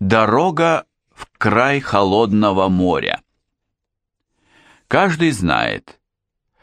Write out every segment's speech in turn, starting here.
Дорога в край холодного моря. Каждый знает,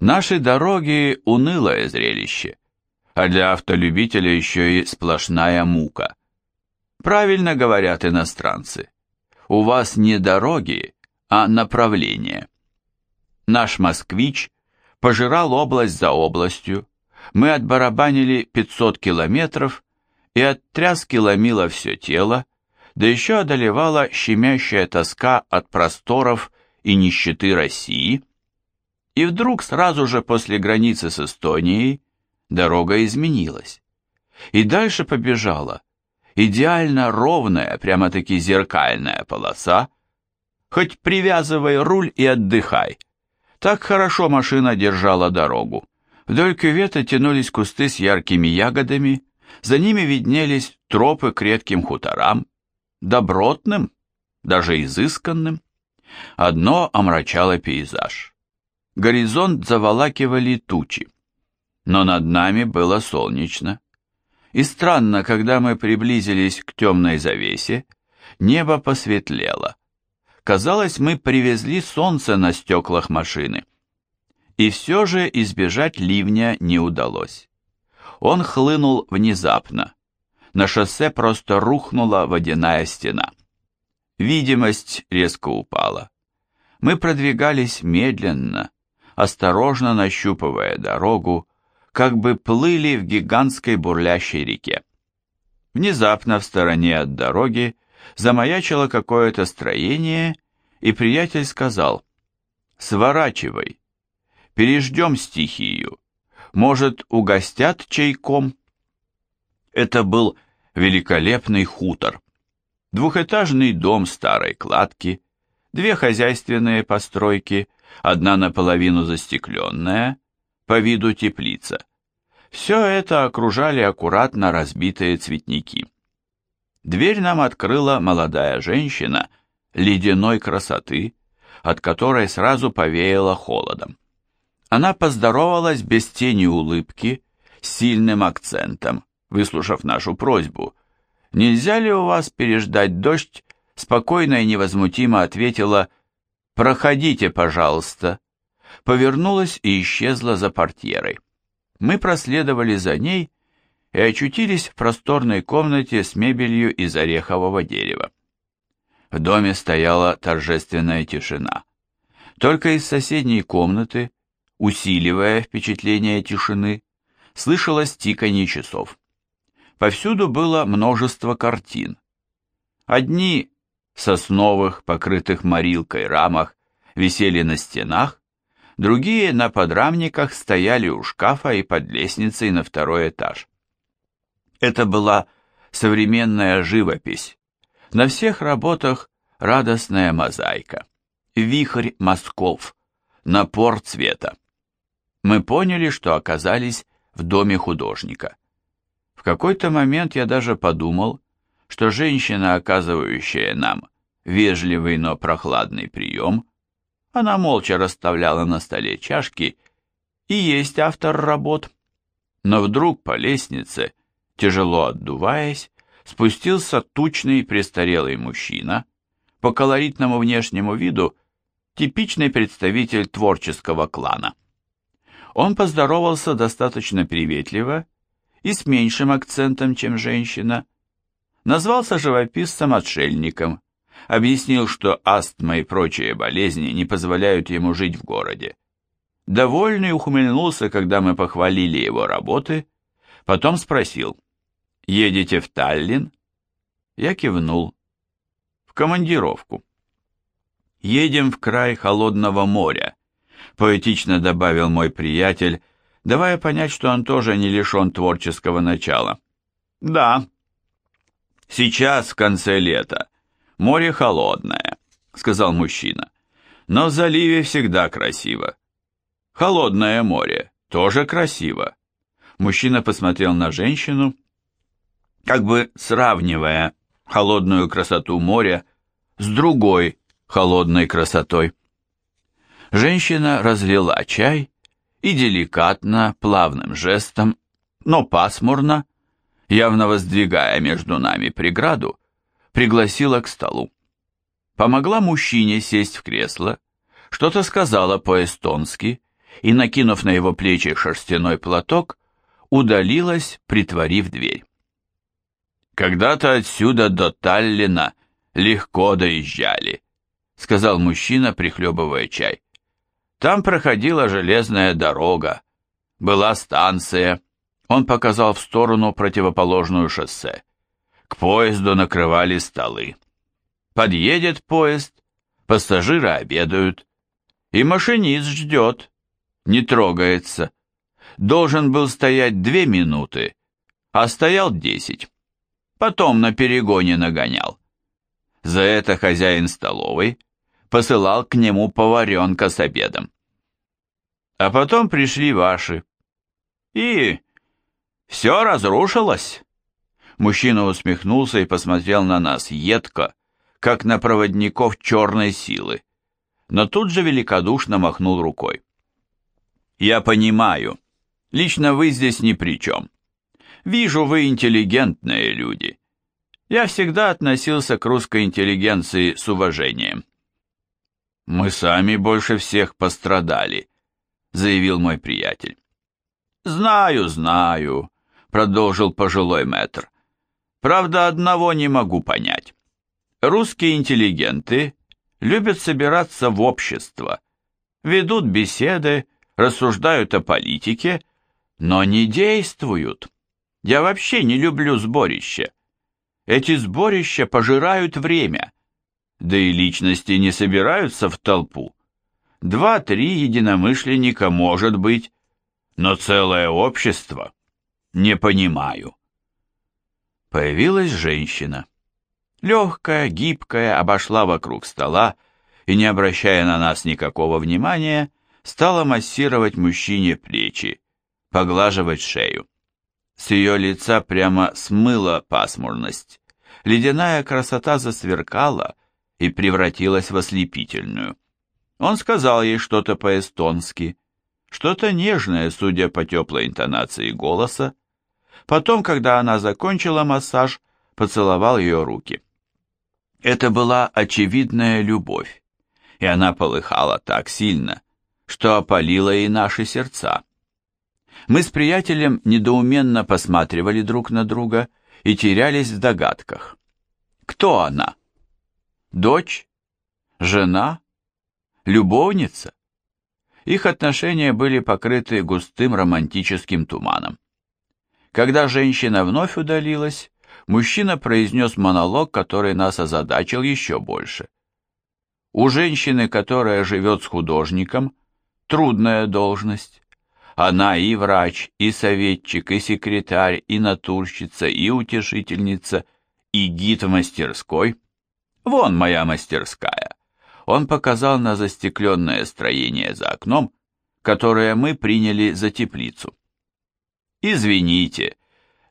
наши дороги – унылое зрелище, а для автолюбителя еще и сплошная мука. Правильно говорят иностранцы, у вас не дороги, а направление. Наш москвич пожирал область за областью, мы отбарабанили 500 километров, и от тряски ломило все тело, да еще одолевала щемящая тоска от просторов и нищеты России. И вдруг сразу же после границы с Эстонией дорога изменилась. И дальше побежала идеально ровная, прямо-таки зеркальная полоса, хоть привязывай руль и отдыхай. Так хорошо машина держала дорогу. Вдоль кювета тянулись кусты с яркими ягодами, за ними виднелись тропы к редким хуторам, добротным, даже изысканным. Одно омрачало пейзаж. Горизонт заволакивали тучи, но над нами было солнечно. И странно, когда мы приблизились к темной завесе, небо посветлело. Казалось, мы привезли солнце на стеклах машины. И все же избежать ливня не удалось. Он хлынул внезапно, на шоссе просто рухнула водяная стена. Видимость резко упала. Мы продвигались медленно, осторожно нащупывая дорогу, как бы плыли в гигантской бурлящей реке. Внезапно в стороне от дороги замаячило какое-то строение, и приятель сказал, «Сворачивай, переждем стихию, может, угостят чайком?» Это был великолепный хутор. Двухэтажный дом старой кладки, две хозяйственные постройки, одна наполовину застекленная, по виду теплица. Все это окружали аккуратно разбитые цветники. Дверь нам открыла молодая женщина ледяной красоты, от которой сразу повеяло холодом. Она поздоровалась без тени улыбки, с сильным акцентом, выслушав нашу просьбу. «Нельзя ли у вас переждать дождь?» Спокойно и невозмутимо ответила «Проходите, пожалуйста». Повернулась и исчезла за портьерой. Мы проследовали за ней и очутились в просторной комнате с мебелью из орехового дерева. В доме стояла торжественная тишина. Только из соседней комнаты, усиливая впечатление тишины, слышалось тиканье часов. Повсюду было множество картин. Одни сосновых, покрытых морилкой рамах, висели на стенах, другие на подрамниках стояли у шкафа и под лестницей на второй этаж. Это была современная живопись. На всех работах радостная мозаика, вихрь мазков, напор цвета. Мы поняли, что оказались в доме художника. В какой-то момент я даже подумал, что женщина, оказывающая нам вежливый, но прохладный прием, она молча расставляла на столе чашки и есть автор работ. Но вдруг по лестнице, тяжело отдуваясь, спустился тучный престарелый мужчина, по колоритному внешнему виду типичный представитель творческого клана. Он поздоровался достаточно приветливо и с меньшим акцентом, чем женщина. Назвался живописцем-отшельником, объяснил, что астма и прочие болезни не позволяют ему жить в городе. Довольный ухмыльнулся, когда мы похвалили его работы, потом спросил, «Едете в Таллин?» Я кивнул. «В командировку». «Едем в край холодного моря», — поэтично добавил мой приятель, давая понять, что он тоже не лишен творческого начала. «Да, сейчас, в конце лета, море холодное», — сказал мужчина, «но в заливе всегда красиво. Холодное море тоже красиво». Мужчина посмотрел на женщину, как бы сравнивая холодную красоту моря с другой холодной красотой. Женщина разлила чай и деликатно, плавным жестом, но пасмурно, явно воздвигая между нами преграду, пригласила к столу. Помогла мужчине сесть в кресло, что-то сказала по-эстонски и, накинув на его плечи шерстяной платок, удалилась, притворив дверь. «Когда-то отсюда до Таллина легко доезжали», сказал мужчина, прихлебывая чай. «Там проходила железная дорога, была станция». Он показал в сторону противоположную шоссе. К поезду накрывали столы. Подъедет поезд, пассажиры обедают, и машинист ждет, не трогается. Должен был стоять две минуты, а стоял десять. Потом на перегоне нагонял. За это хозяин столовой посылал к нему поваренка с обедом. А потом пришли ваши. И все разрушилось. Мужчина усмехнулся и посмотрел на нас едко, как на проводников черной силы, но тут же великодушно махнул рукой. «Я понимаю, лично вы здесь ни при чем. Вижу, вы интеллигентные люди. Я всегда относился к русской интеллигенции с уважением». «Мы сами больше всех пострадали», — заявил мой приятель. «Знаю, знаю», — продолжил пожилой мэтр. «Правда, одного не могу понять. Русские интеллигенты любят собираться в общество, ведут беседы, рассуждают о политике, но не действуют. Я вообще не люблю сборища. Эти сборища пожирают время, да и личности не собираются в толпу. Два-три единомышленника может быть, но целое общество не понимаю. Появилась женщина легкая, гибкая, обошла вокруг стола и, не обращая на нас никакого внимания, стала массировать мужчине плечи, поглаживать шею. С ее лица прямо смыла пасмурность. Ледяная красота засверкала и превратилась в ослепительную. Он сказал ей что-то по-эстонски, что-то нежное, судя по теплой интонации голоса. Потом, когда она закончила массаж, поцеловал ее руки. Это была очевидная любовь, и она полыхала так сильно, что опалила и наши сердца. Мы с приятелем недоуменно посматривали друг на друга и терялись в догадках. Кто она? Дочь? Жена? Любовница? Их отношения были покрыты густым романтическим туманом. Когда женщина вновь удалилась, мужчина произнес монолог, который нас озадачил еще больше. У женщины, которая живет с художником, трудная должность. Она и врач, и советчик, и секретарь, и натурщица, и утешительница, и гид в мастерской. Вон моя мастерская. Он показал на застекленное строение за окном, которое мы приняли за теплицу. «Извините,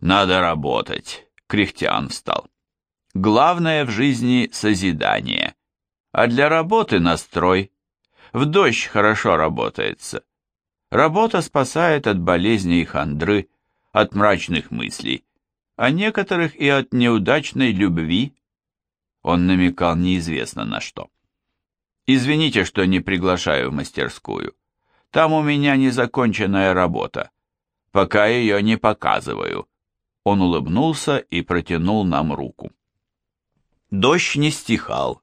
надо работать кряхтя встал. Главное в жизни созидание, а для работы настрой. В дождь хорошо работается. Работа спасает от болезней и хандры, от мрачных мыслей, а некоторых и от неудачной любви. Он намекал неизвестно на что. Извините, что не приглашаю в мастерскую. Там у меня незаконченная работа. Пока ее не показываю. Он улыбнулся и протянул нам руку. Дождь не стихал.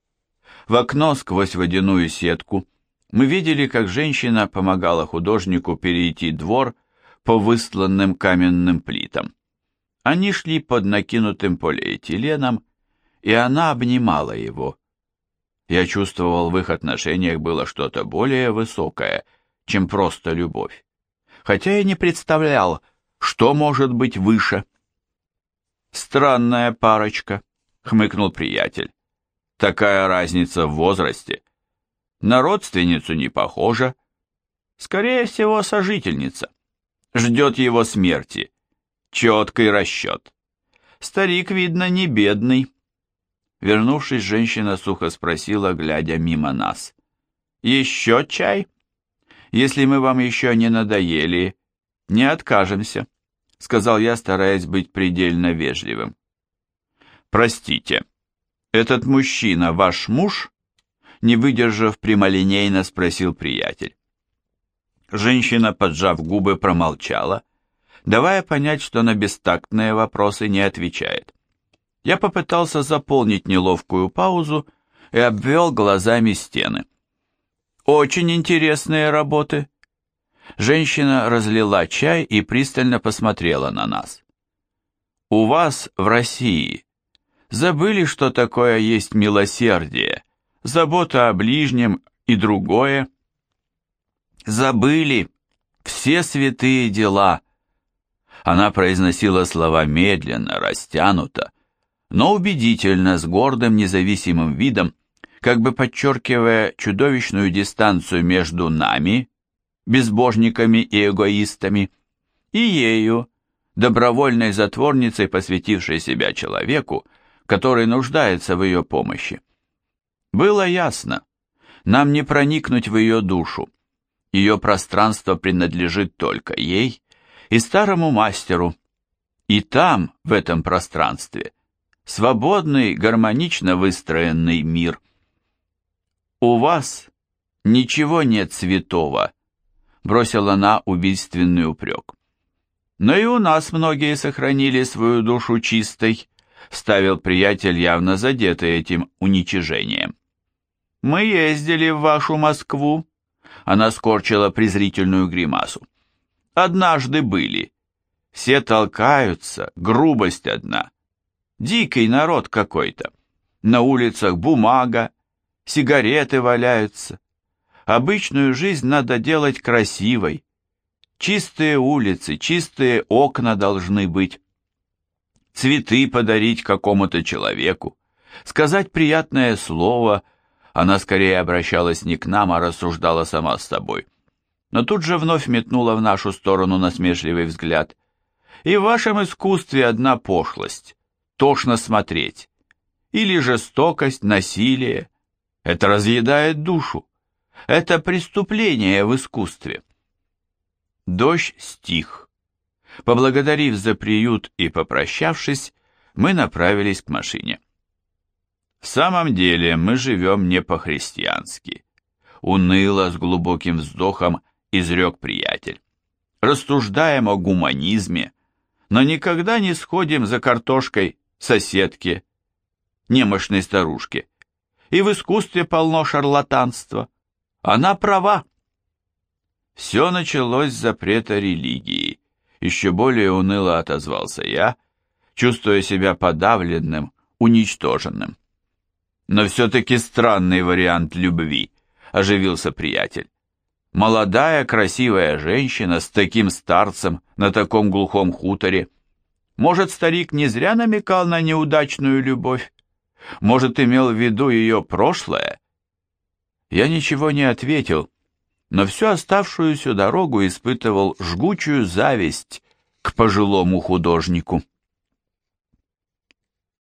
В окно сквозь водяную сетку мы видели, как женщина помогала художнику перейти двор по выстланным каменным плитам. Они шли под накинутым полиэтиленом, и она обнимала его. Я чувствовал, в их отношениях было что-то более высокое, чем просто любовь. Хотя я не представлял, что может быть выше. «Странная парочка», — хмыкнул приятель. «Такая разница в возрасте. На родственницу не похожа. Скорее всего, сожительница. Ждет его смерти. Четкий расчет. Старик, видно, не бедный». Вернувшись, женщина сухо спросила, глядя мимо нас. «Еще чай? Если мы вам еще не надоели, не откажемся». — сказал я, стараясь быть предельно вежливым. «Простите, «Этот мужчина ваш муж?» Не выдержав прямолинейно, спросил приятель. Женщина, поджав губы, промолчала, давая понять, что на бестактные вопросы не отвечает. Я попытался заполнить неловкую паузу и обвел глазами стены. «Очень интересные работы». Женщина разлила чай и пристально посмотрела на нас. «У вас в России забыли, что такое есть милосердие, забота о ближнем и другое?» забыли все святые дела. Она произносила слова медленно, растянуто, но убедительно, с гордым независимым видом, как бы подчеркивая чудовищную дистанцию между нами, безбожниками и эгоистами, и ею, добровольной затворницей, посвятившей себя человеку, который нуждается в ее помощи. Было ясно, нам не проникнуть в ее душу, ее пространство принадлежит только ей и старому мастеру. И там, в этом пространстве, свободный, гармонично выстроенный мир. «У вас ничего нет святого», — бросила она убийственный упрек. «Но и у нас многие сохранили свою душу чистой», — вставил приятель, явно задетый этим уничижением. «Мы ездили в вашу Москву», она скорчила презрительную гримасу. Однажды были. Все толкаются, грубость одна. Дикий народ какой-то. На улицах бумага, сигареты валяются. Обычную жизнь надо делать красивой. Чистые улицы, чистые окна должны быть. Цветы подарить какому-то человеку, сказать приятное слово – она скорее обращалась не к нам, а рассуждала сама с собой. Но тут же вновь метнула в нашу сторону насмешливый взгляд. «И в вашем искусстве одна пошлость. Тошно смотреть. Или жестокость, насилие. Это разъедает душу. Это преступление в искусстве». Дождь стих. Поблагодарив за приют и попрощавшись, мы направились к машине. В самом деле мы живем не по-христиански. Уныло, с глубоким вздохом, изрек приятель. Рассуждаем о гуманизме, но никогда не сходим за картошкой соседке, немощной старушке. И в искусстве полно шарлатанства. Она права. Все началось с запрета религии. Еще более уныло отозвался я, чувствуя себя подавленным, уничтоженным. Но все-таки странный вариант любви, оживился приятель. Молодая красивая женщина с таким старцем на таком глухом хуторе. Может, старик не зря намекал на неудачную любовь? Может, имел в виду ее прошлое? Я ничего не ответил, но всю оставшуюся дорогу испытывал жгучую зависть к пожилому художнику.